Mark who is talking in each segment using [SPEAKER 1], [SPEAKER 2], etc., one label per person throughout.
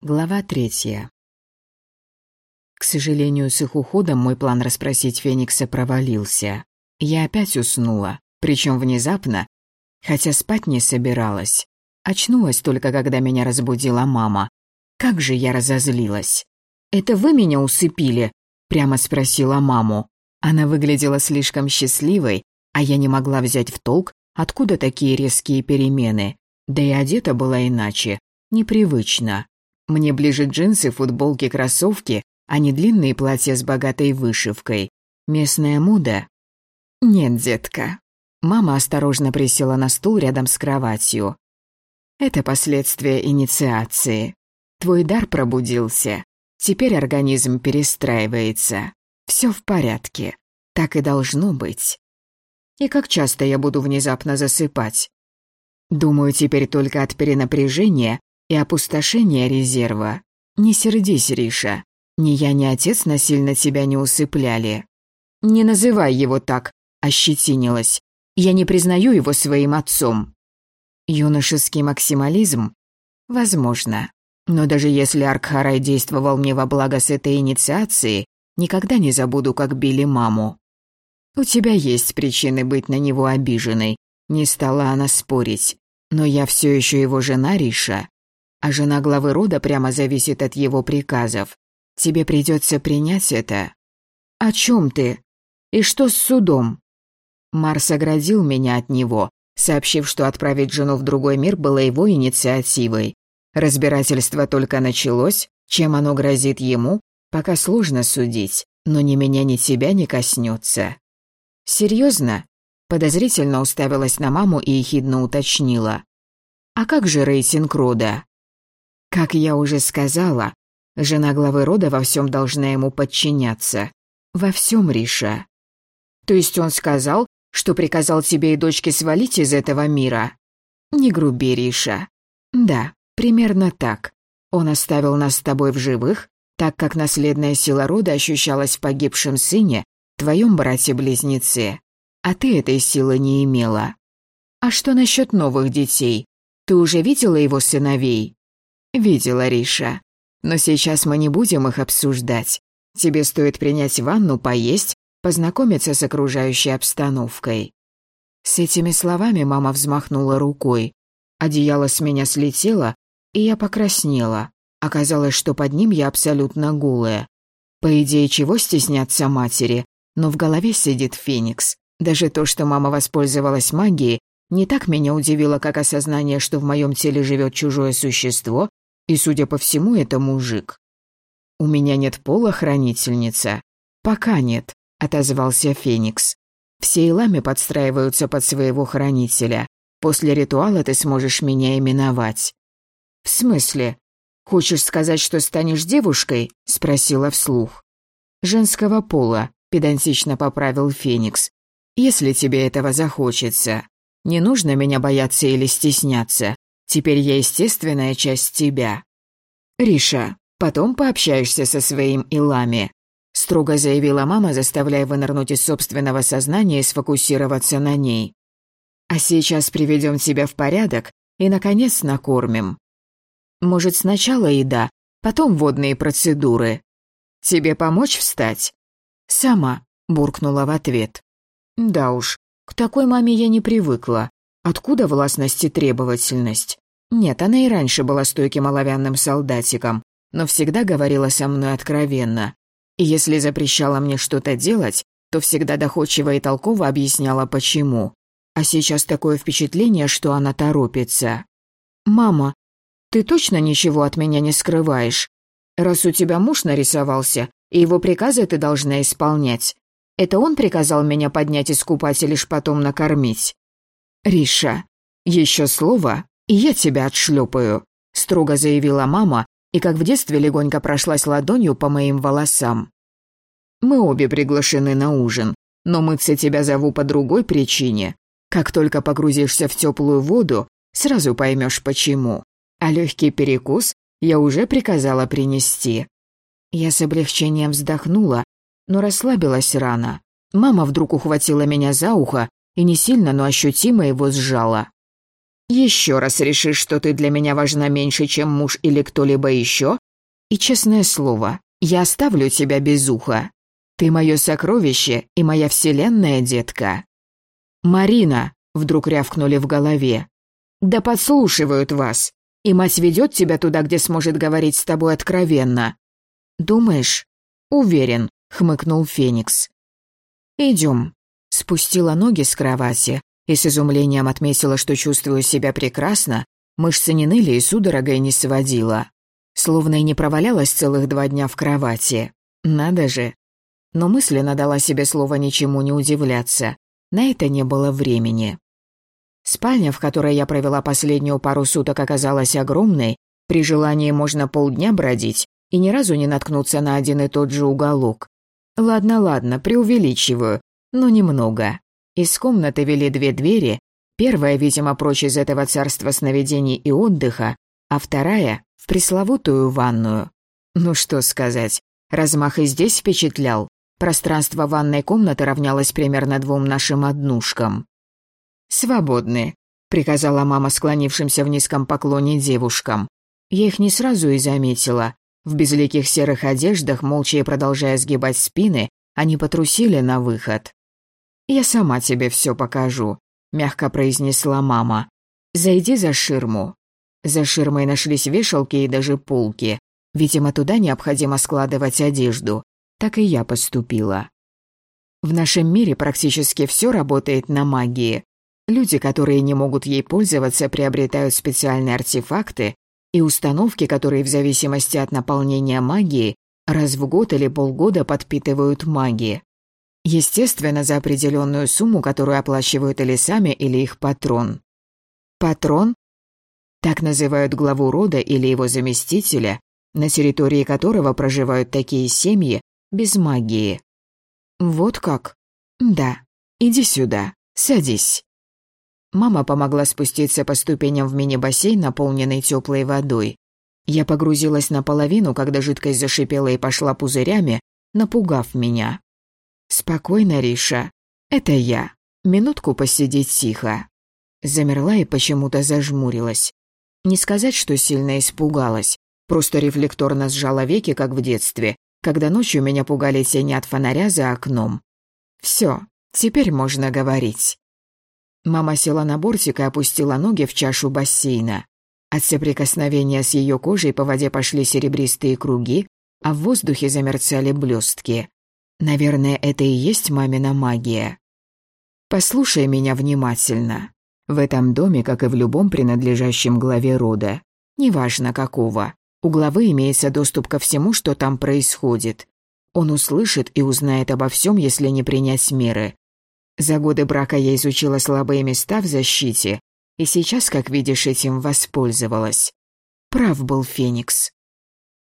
[SPEAKER 1] Глава третья. К сожалению, с их уходом мой план расспросить Феникса провалился. Я опять уснула, причем внезапно, хотя спать не собиралась. Очнулась только, когда меня разбудила мама. Как же я разозлилась. «Это вы меня усыпили?» – прямо спросила маму. Она выглядела слишком счастливой, а я не могла взять в толк, откуда такие резкие перемены. Да и одета была иначе, непривычно. Мне ближе джинсы, футболки, кроссовки, а не длинные платья с богатой вышивкой. Местная мода? Нет, детка. Мама осторожно присела на стул рядом с кроватью. Это последствия инициации. Твой дар пробудился. Теперь организм перестраивается. Все в порядке. Так и должно быть. И как часто я буду внезапно засыпать? Думаю, теперь только от перенапряжения и опустошение резерва. Не сердись, Риша. Ни я, ни отец насильно тебя не усыпляли. Не называй его так, ощетинилась. Я не признаю его своим отцом. Юношеский максимализм? Возможно. Но даже если Аркхарай действовал мне во благо с этой инициацией, никогда не забуду, как били маму. У тебя есть причины быть на него обиженной. Не стала она спорить. Но я все еще его жена, Риша а жена главы рода прямо зависит от его приказов. Тебе придется принять это. О чем ты? И что с судом? Марс оградил меня от него, сообщив, что отправить жену в другой мир было его инициативой. Разбирательство только началось, чем оно грозит ему, пока сложно судить, но ни меня, ни тебя не коснется. Серьезно? Подозрительно уставилась на маму и ехидно уточнила. А как же рейтинг рода? Как я уже сказала, жена главы рода во всем должна ему подчиняться. Во всем, Риша. То есть он сказал, что приказал тебе и дочке свалить из этого мира? Не груби, Риша. Да, примерно так. Он оставил нас с тобой в живых, так как наследная сила рода ощущалась в погибшем сыне, твоем брате-близнеце. А ты этой силы не имела. А что насчет новых детей? Ты уже видела его сыновей? «Видела, Риша. Но сейчас мы не будем их обсуждать. Тебе стоит принять ванну, поесть, познакомиться с окружающей обстановкой». С этими словами мама взмахнула рукой. Одеяло с меня слетело, и я покраснела. Оказалось, что под ним я абсолютно голая. По идее, чего стесняться матери? Но в голове сидит Феникс. Даже то, что мама воспользовалась магией, не так меня удивило, как осознание, что в моем теле живет чужое существо, и, судя по всему, это мужик. «У меня нет пола, хранительница?» «Пока нет», — отозвался Феникс. «Все илами подстраиваются под своего хранителя. После ритуала ты сможешь меня именовать». «В смысле? Хочешь сказать, что станешь девушкой?» — спросила вслух. «Женского пола», — педантично поправил Феникс. «Если тебе этого захочется. Не нужно меня бояться или стесняться. Теперь я естественная часть тебя. Риша, потом пообщаешься со своим Илами», — строго заявила мама, заставляя вынырнуть из собственного сознания и сфокусироваться на ней. «А сейчас приведем тебя в порядок и, наконец, накормим. Может, сначала еда, потом водные процедуры. Тебе помочь встать?» «Сама», — буркнула в ответ. «Да уж, к такой маме я не привыкла. Откуда властность и требовательность? Нет, она и раньше была стойким оловянным солдатиком, но всегда говорила со мной откровенно. И если запрещала мне что-то делать, то всегда доходчиво и толково объясняла, почему. А сейчас такое впечатление, что она торопится. «Мама, ты точно ничего от меня не скрываешь? Раз у тебя муж нарисовался, и его приказы ты должна исполнять. Это он приказал меня поднять из купать и лишь потом накормить?» «Риша, еще слово, и я тебя отшлепаю», — строго заявила мама, и как в детстве легонько прошлась ладонью по моим волосам. «Мы обе приглашены на ужин, но мыться тебя зову по другой причине. Как только погрузишься в теплую воду, сразу поймешь почему. А легкий перекус я уже приказала принести». Я с облегчением вздохнула, но расслабилась рано. Мама вдруг ухватила меня за ухо и не сильно, но ощутимо его сжала. Еще раз решишь, что ты для меня важна меньше, чем муж или кто-либо еще, и, честное слово, я оставлю тебя без уха. Ты мое сокровище и моя вселенная, детка». «Марина!» — вдруг рявкнули в голове. «Да подслушивают вас, и мать ведет тебя туда, где сможет говорить с тобой откровенно». «Думаешь?» «Уверен», — хмыкнул Феникс. «Идем». Спустила ноги с кровати и с изумлением отметила, что чувствую себя прекрасно, мышцы не ныли и судорогой не сводила. Словно и не провалялась целых два дня в кровати. Надо же. Но мысленно дала себе слово ничему не удивляться. На это не было времени. Спальня, в которой я провела последнюю пару суток, оказалась огромной. При желании можно полдня бродить и ни разу не наткнуться на один и тот же уголок. Ладно, ладно, преувеличиваю, но немного. Из комнаты вели две двери, первая, видимо, прочь из этого царства сновидений и отдыха, а вторая — в пресловутую ванную. Ну что сказать, размах и здесь впечатлял. Пространство ванной комнаты равнялось примерно двум нашим однушкам. «Свободны», — приказала мама склонившимся в низком поклоне девушкам. Я их не сразу и заметила. В безликих серых одеждах, молча и продолжая сгибать спины, они потрусили на выход. «Я сама тебе все покажу», — мягко произнесла мама. «Зайди за ширму». За ширмой нашлись вешалки и даже полки. Видимо, туда необходимо складывать одежду. Так и я поступила. В нашем мире практически все работает на магии. Люди, которые не могут ей пользоваться, приобретают специальные артефакты и установки, которые в зависимости от наполнения магии раз в год или полгода подпитывают магии. Естественно, за определенную сумму, которую оплачивают или сами, или их патрон. Патрон? Так называют главу рода или его заместителя, на территории которого проживают такие семьи без магии. Вот как? Да. Иди сюда. Садись. Мама помогла спуститься по ступеням в мини-бассейн, наполненный теплой водой. Я погрузилась наполовину, когда жидкость зашипела и пошла пузырями, напугав меня. «Спокойно, Риша. Это я. Минутку посидеть тихо». Замерла и почему-то зажмурилась. Не сказать, что сильно испугалась. Просто рефлекторно сжала веки, как в детстве, когда ночью меня пугали тени от фонаря за окном. Все, теперь можно говорить. Мама села на бортик и опустила ноги в чашу бассейна. От соприкосновения с ее кожей по воде пошли серебристые круги, а в воздухе замерцали блестки. Наверное, это и есть мамина магия. Послушай меня внимательно. В этом доме, как и в любом принадлежащем главе рода, неважно какого, у главы имеется доступ ко всему, что там происходит. Он услышит и узнает обо всем, если не принять меры. За годы брака я изучила слабые места в защите, и сейчас, как видишь, этим воспользовалась. Прав был Феникс.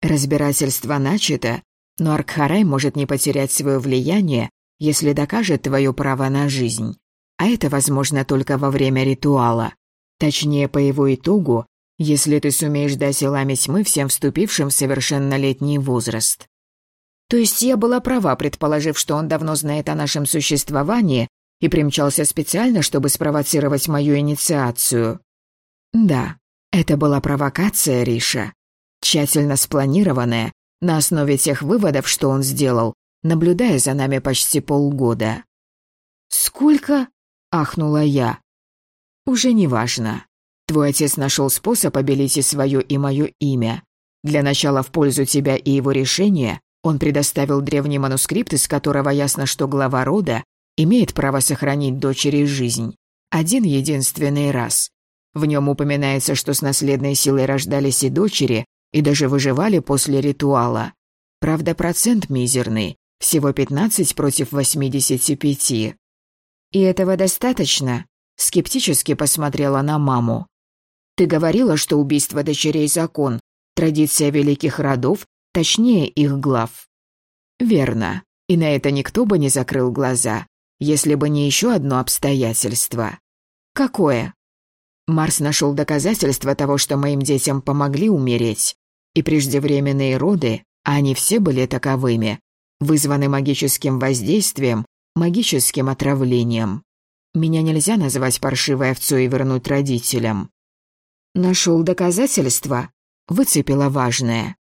[SPEAKER 1] Разбирательство начато, но Аркхарай может не потерять свое влияние, если докажет твое право на жизнь. А это возможно только во время ритуала. Точнее, по его итогу, если ты сумеешь дать силами тьмы всем вступившим в совершеннолетний возраст. То есть я была права, предположив, что он давно знает о нашем существовании и примчался специально, чтобы спровоцировать мою инициацию. Да, это была провокация, Риша. Тщательно спланированная, на основе тех выводов, что он сделал, наблюдая за нами почти полгода. «Сколько?» — ахнула я. «Уже не важно. Твой отец нашел способ обелить и свое, и мое имя. Для начала в пользу тебя и его решения он предоставил древний манускрипт, из которого ясно, что глава рода имеет право сохранить дочери жизнь. Один единственный раз. В нем упоминается, что с наследной силой рождались и дочери, и даже выживали после ритуала. Правда, процент мизерный, всего 15 против 85. И этого достаточно? Скептически посмотрела на маму. Ты говорила, что убийство дочерей закон, традиция великих родов, точнее их глав. Верно. И на это никто бы не закрыл глаза, если бы не еще одно обстоятельство. Какое? Марс нашел доказательства того, что моим детям помогли умереть. И преждевременные роды, а они все были таковыми, вызваны магическим воздействием, магическим отравлением. Меня нельзя называть паршивой овцой и вернуть родителям. Нашел доказательства? Выцепила важное.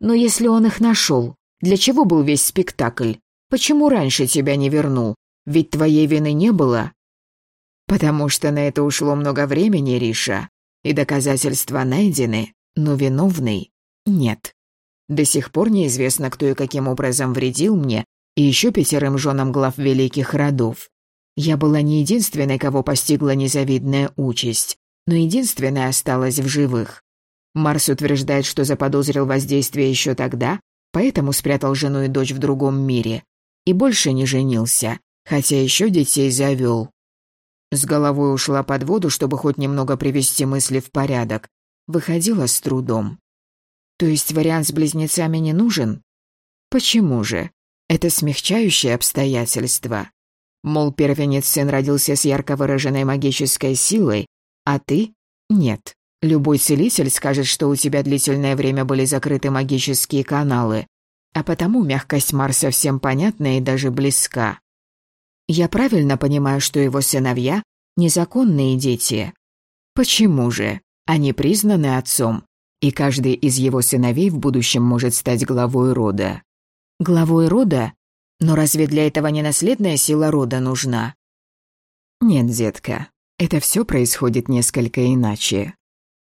[SPEAKER 1] Но если он их нашел, для чего был весь спектакль? Почему раньше тебя не вернул? Ведь твоей вины не было. Потому что на это ушло много времени, Риша, и доказательства найдены, но виновный нет. До сих пор неизвестно, кто и каким образом вредил мне и еще пятерым женам глав великих родов. Я была не единственной, кого постигла незавидная участь, но единственная осталась в живых. Марс утверждает, что заподозрил воздействие еще тогда, поэтому спрятал жену и дочь в другом мире. И больше не женился, хотя еще детей завел. С головой ушла под воду, чтобы хоть немного привести мысли в порядок. Выходила с трудом. То есть вариант с близнецами не нужен? Почему же? Это смягчающее обстоятельство. Мол, первенец сын родился с ярко выраженной магической силой, а ты — нет. Любой целитель скажет, что у тебя длительное время были закрыты магические каналы, а потому мягкость Марса всем понятна и даже близка. Я правильно понимаю, что его сыновья — незаконные дети? Почему же? Они признаны отцом, и каждый из его сыновей в будущем может стать главой рода. Главой рода? Но разве для этого не наследная сила рода нужна? Нет, детка, это все происходит несколько иначе.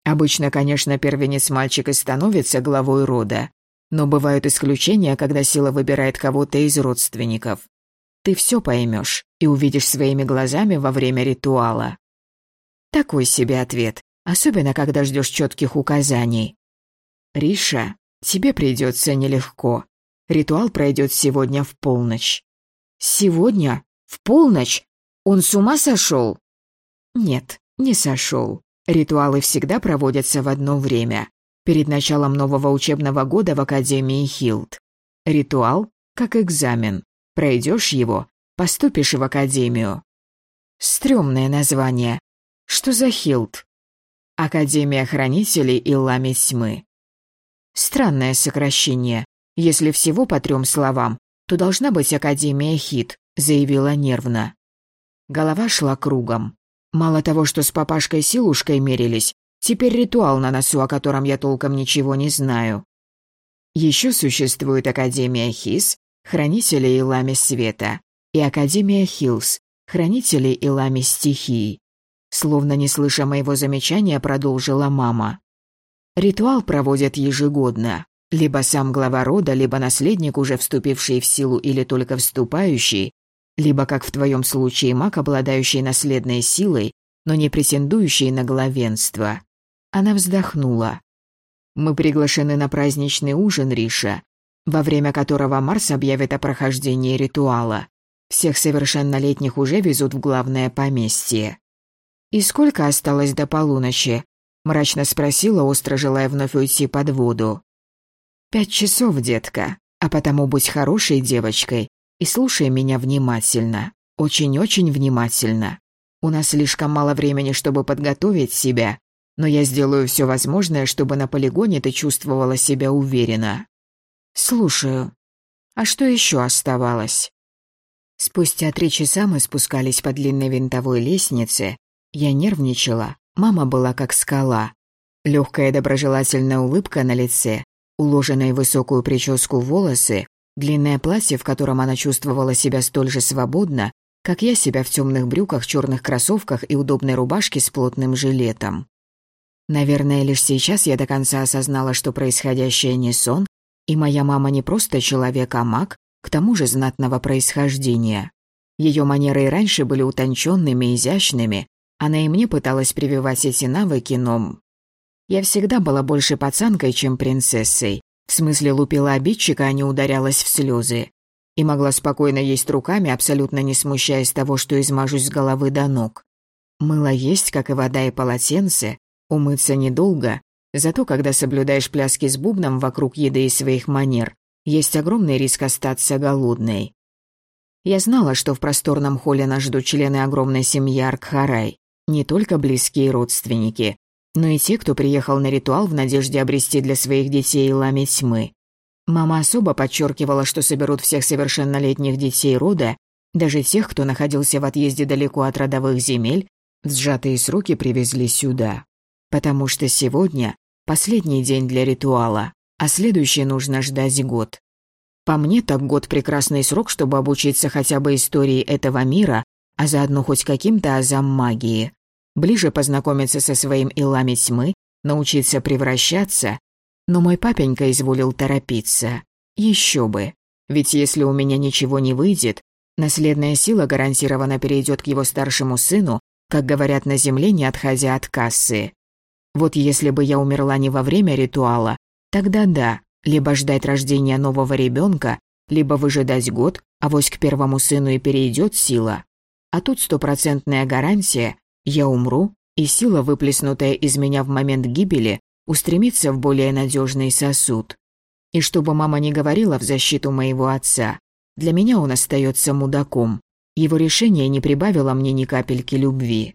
[SPEAKER 1] Обычно, конечно, первенец мальчик и становится главой рода, но бывают исключения, когда сила выбирает кого-то из родственников. Ты все поймешь и увидишь своими глазами во время ритуала. Такой себе ответ, особенно когда ждешь четких указаний. Риша, тебе придется нелегко. Ритуал пройдет сегодня в полночь. Сегодня? В полночь? Он с ума сошел? Нет, не сошел. Ритуалы всегда проводятся в одно время, перед началом нового учебного года в Академии Хилд. Ритуал как экзамен. Пройдешь его, поступишь в Академию. Стрёмное название. Что за Хилд? Академия Хранителей и Лами Тьмы. Странное сокращение. Если всего по трем словам, то должна быть Академия Хит, заявила нервно. Голова шла кругом. Мало того, что с папашкой силушкой мерились, теперь ритуал на носу, о котором я толком ничего не знаю. Еще существует Академия Хис, Хранители и Лами Света, и Академия Хилс, Хранители и Лами Стихии. Словно не слыша моего замечания, продолжила мама. Ритуал проводят ежегодно. Либо сам глава рода, либо наследник, уже вступивший в силу или только вступающий, либо, как в твоем случае, маг, обладающий наследной силой, но не претендующий на главенство. Она вздохнула. «Мы приглашены на праздничный ужин, Риша, во время которого Марс объявит о прохождении ритуала. Всех совершеннолетних уже везут в главное поместье». «И сколько осталось до полуночи?» — мрачно спросила, остро желая вновь уйти под воду. «Пять часов, детка, а потому будь хорошей девочкой и слушай меня внимательно, очень-очень внимательно. У нас слишком мало времени, чтобы подготовить себя, но я сделаю все возможное, чтобы на полигоне ты чувствовала себя уверенно». «Слушаю. А что еще оставалось?» Спустя три часа мы спускались по длинной винтовой лестнице. Я нервничала, мама была как скала. Легкая доброжелательная улыбка на лице, Уложенные в высокую прическу волосы, длинное платье, в котором она чувствовала себя столь же свободно, как я себя в темных брюках, черных кроссовках и удобной рубашке с плотным жилетом. Наверное, лишь сейчас я до конца осознала, что происходящее не сон, и моя мама не просто человек, а маг, к тому же знатного происхождения. Ее манеры и раньше были утонченными, изящными, она и мне пыталась прививать эти навыки, но я всегда была больше пацанкой, чем принцессой. В смысле лупила обидчика, а не ударялась в слезы. И могла спокойно есть руками, абсолютно не смущаясь того, что измажусь с головы до ног. Мыло есть, как и вода и полотенце, умыться недолго, зато когда соблюдаешь пляски с бубном вокруг еды и своих манер, есть огромный риск остаться голодной. Я знала, что в просторном холле нас ждут члены огромной семьи Аркхарай, не только близкие родственники, но и те, кто приехал на ритуал в надежде обрести для своих детей лами тьмы. Мама особо подчеркивала, что соберут всех совершеннолетних детей рода, Даже тех, кто находился в отъезде далеко от родовых земель, в сжатые сроки привезли сюда. Потому что сегодня последний день для ритуала, а следующий нужно ждать год. По мне, так год – прекрасный срок, чтобы обучиться хотя бы истории этого мира, а заодно хоть каким-то азам магии. Ближе познакомиться со своим илами тьмы, научиться превращаться. Но мой папенька изволил торопиться. Еще бы. Ведь если у меня ничего не выйдет, наследная сила гарантированно перейдет к его старшему сыну, как говорят на земле, не отходя от кассы. Вот если бы я умерла не во время ритуала, тогда да, либо ждать рождения нового ребенка, либо выжидать год, а вось к первому сыну и перейдет сила. А тут стопроцентная гарантия, я умру, и сила, выплеснутая из меня в момент гибели, устремится в более надежный сосуд. И чтобы мама не говорила в защиту моего отца, для меня он остается мудаком. Его решение не прибавило мне ни капельки любви.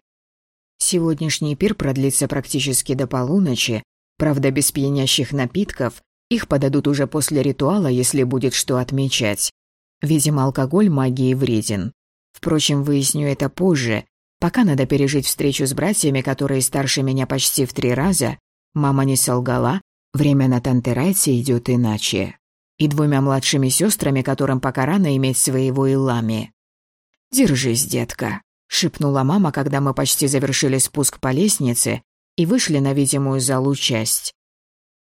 [SPEAKER 1] Сегодняшний пир продлится практически до полуночи, правда без пьянящих напитков, их подадут уже после ритуала, если будет что отмечать. Видимо, алкоголь магии вреден. Впрочем, выясню это позже. Пока надо пережить встречу с братьями, которые старше меня почти в три раза. Мама не солгала, время на Тантерайте идет иначе. И двумя младшими сестрами, которым пока рано иметь своего Илами. «Держись, детка», — шепнула мама, когда мы почти завершили спуск по лестнице и вышли на видимую залу часть.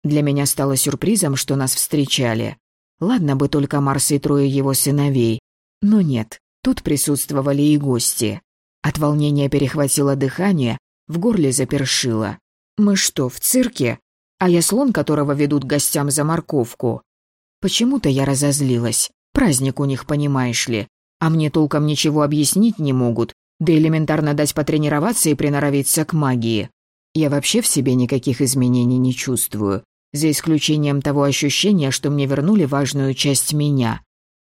[SPEAKER 1] Для меня стало сюрпризом, что нас встречали. Ладно бы только Марс и трое его сыновей. Но нет, тут присутствовали и гости. От волнения перехватило дыхание, в горле запершило. Мы что, в цирке? А я слон, которого ведут гостям за морковку. Почему-то я разозлилась. Праздник у них, понимаешь ли. А мне толком ничего объяснить не могут, да элементарно дать потренироваться и приноровиться к магии. Я вообще в себе никаких изменений не чувствую за исключением того ощущения, что мне вернули важную часть меня.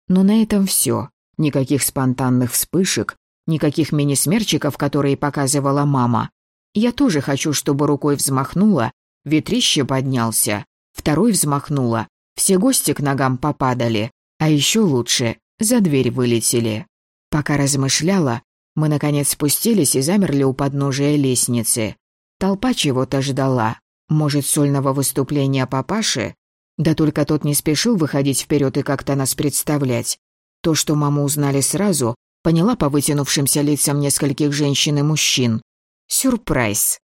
[SPEAKER 1] Но на этом все. Никаких спонтанных вспышек, никаких мини-смерчиков, которые показывала мама. Я тоже хочу, чтобы рукой взмахнула, ветрище поднялся, второй взмахнула, все гости к ногам попадали, а еще лучше, за дверь вылетели. Пока размышляла, мы наконец спустились и замерли у подножия лестницы. Толпа чего-то ждала. Может, сольного выступления папаши? Да только тот не спешил выходить вперед и как-то нас представлять. То, что маму узнали сразу, поняла по вытянувшимся лицам нескольких женщин и мужчин. Сюрприз.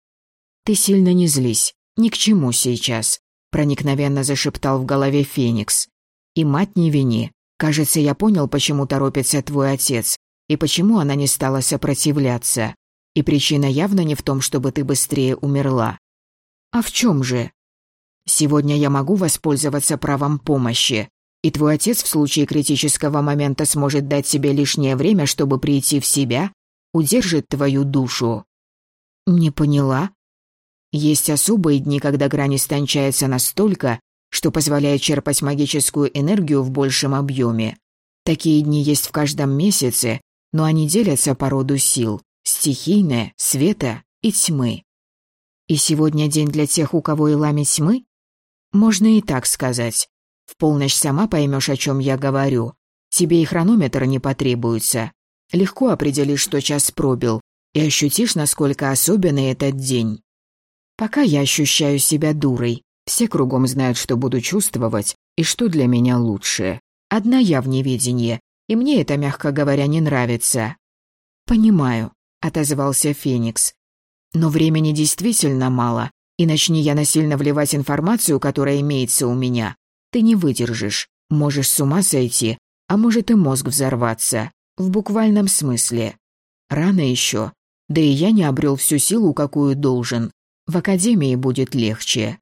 [SPEAKER 1] «Ты сильно не злись. Ни к чему сейчас», — проникновенно зашептал в голове Феникс. «И мать не вини. Кажется, я понял, почему торопится твой отец, и почему она не стала сопротивляться. И причина явно не в том, чтобы ты быстрее умерла. «А в чем же?» «Сегодня я могу воспользоваться правом помощи, и твой отец в случае критического момента сможет дать себе лишнее время, чтобы прийти в себя, удержит твою душу». «Не поняла». Есть особые дни, когда грань истончается настолько, что позволяет черпать магическую энергию в большем объеме. Такие дни есть в каждом месяце, но они делятся по роду сил – стихийное, света и тьмы. И сегодня день для тех, у кого и лами тьмы? Можно и так сказать. В полночь сама поймешь, о чем я говорю. Тебе и хронометр не потребуется. Легко определишь, что час пробил, и ощутишь, насколько особенный этот день. Пока я ощущаю себя дурой, все кругом знают, что буду чувствовать и что для меня лучше. Одна я в неведении, и мне это, мягко говоря, не нравится. «Понимаю», — отозвался Феникс. Но времени действительно мало, и начни я насильно вливать информацию, которая имеется у меня. Ты не выдержишь, можешь с ума сойти, а может и мозг взорваться. В буквальном смысле. Рано еще. Да и я не обрел всю силу, какую должен. В академии будет легче.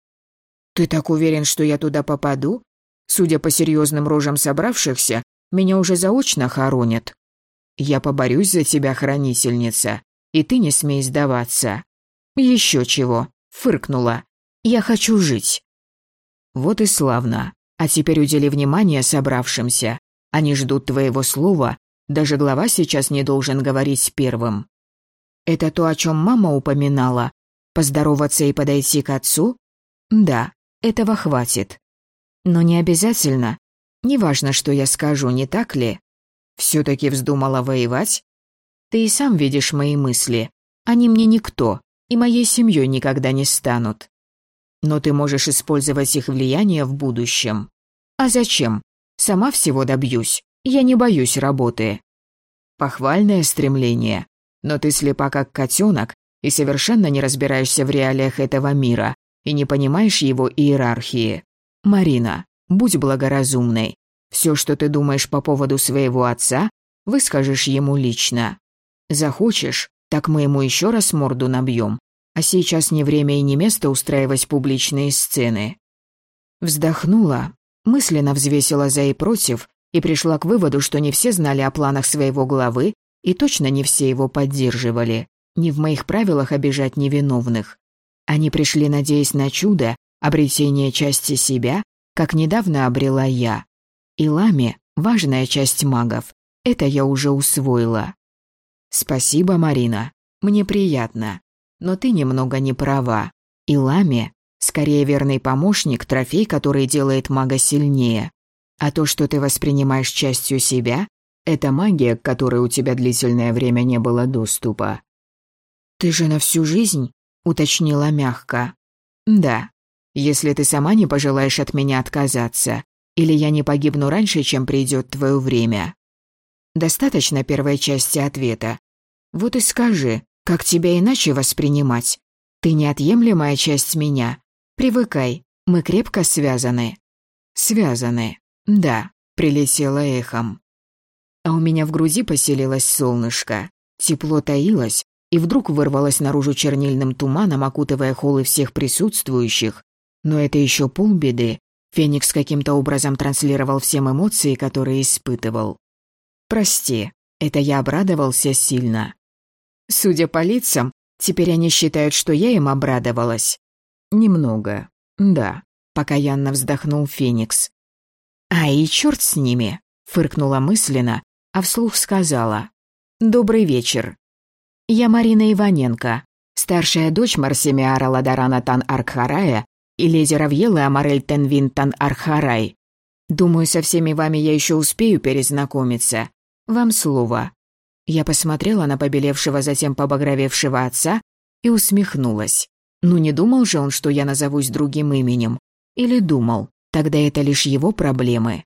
[SPEAKER 1] Ты так уверен, что я туда попаду? Судя по серьезным рожам собравшихся, меня уже заочно хоронят. Я поборюсь за тебя, хранительница и ты не смей сдаваться. Еще чего, фыркнула. Я хочу жить. Вот и славно. А теперь удели внимание собравшимся. Они ждут твоего слова, даже глава сейчас не должен говорить первым. Это то, о чем мама упоминала? Поздороваться и подойти к отцу? Да, этого хватит. Но не обязательно. Неважно, что я скажу, не так ли? Все-таки вздумала воевать? Ты и сам видишь мои мысли. Они мне никто, и моей семьей никогда не станут. Но ты можешь использовать их влияние в будущем. А зачем? Сама всего добьюсь. Я не боюсь работы. Похвальное стремление. Но ты слепа как котенок и совершенно не разбираешься в реалиях этого мира и не понимаешь его иерархии. Марина, будь благоразумной. Все, что ты думаешь по поводу своего отца, выскажешь ему лично. Захочешь, так мы ему еще раз морду набьем. А сейчас не время и не место устраивать публичные сцены. Вздохнула, мысленно взвесила за и против и пришла к выводу, что не все знали о планах своего главы и точно не все его поддерживали. Не в моих правилах обижать невиновных. Они пришли, надеясь на чудо, обретение части себя, как недавно обрела я. И Лами — важная часть магов. Это я уже усвоила. Спасибо, Марина. Мне приятно. Но ты немного не права. И Лами — скорее верный помощник, трофей, который делает мага сильнее. А то, что ты воспринимаешь частью себя, это магия, к которой у тебя длительное время не было доступа. Ты же на всю жизнь, уточнила мягко. Да. Если ты сама не пожелаешь от меня отказаться, или я не погибну раньше, чем придет твое время. Достаточно первой части ответа. Вот и скажи, как тебя иначе воспринимать? Ты неотъемлемая часть меня. Привыкай, мы крепко связаны. Связаны. Да, прилетело эхом. А у меня в груди поселилось солнышко. Тепло таилось, и вдруг вырвалось наружу чернильным туманом, окутывая холлы всех присутствующих. Но это еще полбеды. Феникс каким-то образом транслировал всем эмоции, которые испытывал. «Прости, это я обрадовался сильно». Судя по лицам, теперь они считают, что я им обрадовалась. Немного, да, покаянно вздохнул Феникс. А и черт с ними, фыркнула мысленно, а вслух сказала. «Добрый вечер. Я Марина Иваненко, старшая дочь Марсимиара Ладарана Тан Аркхарая и леди Равьелы Амарель Тенвин Тан Архарай. Думаю, со всеми вами я еще успею перезнакомиться. Вам слово». Я посмотрела на побелевшего, затем побагровевшего отца и усмехнулась. Ну не думал же он, что я назовусь другим именем? Или думал, тогда это лишь его проблемы.